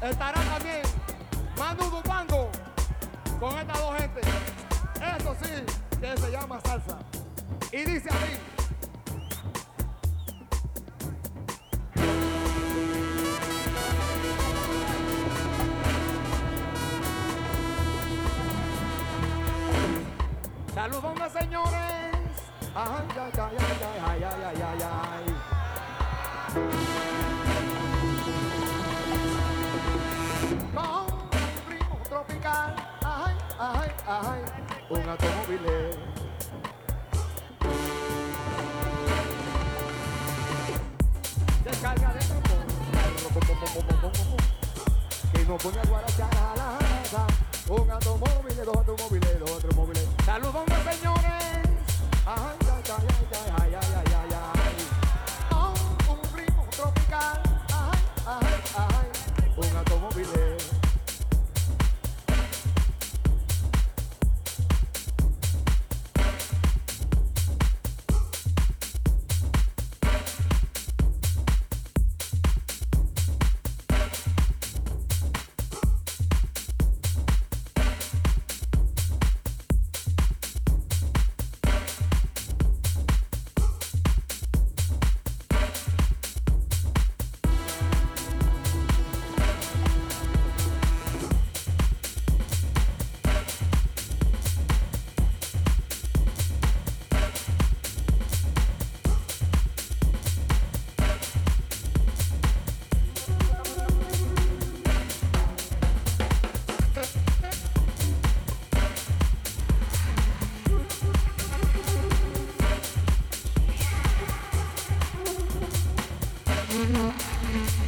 Estará también Manu Dupango con estas dos gente. Eso sí, que se llama salsa. Y dice así. Saludos, señores. Ay, ay, ay, ay, ay, ay, ay, ay, un automóvil. Descarga de y nos pone a guarachar a la casa. Un automóvil, dos automóviles, dos automóviles. Saludos, señores. Ay, ay, ay, ay, ay, ay, ay. Thank you.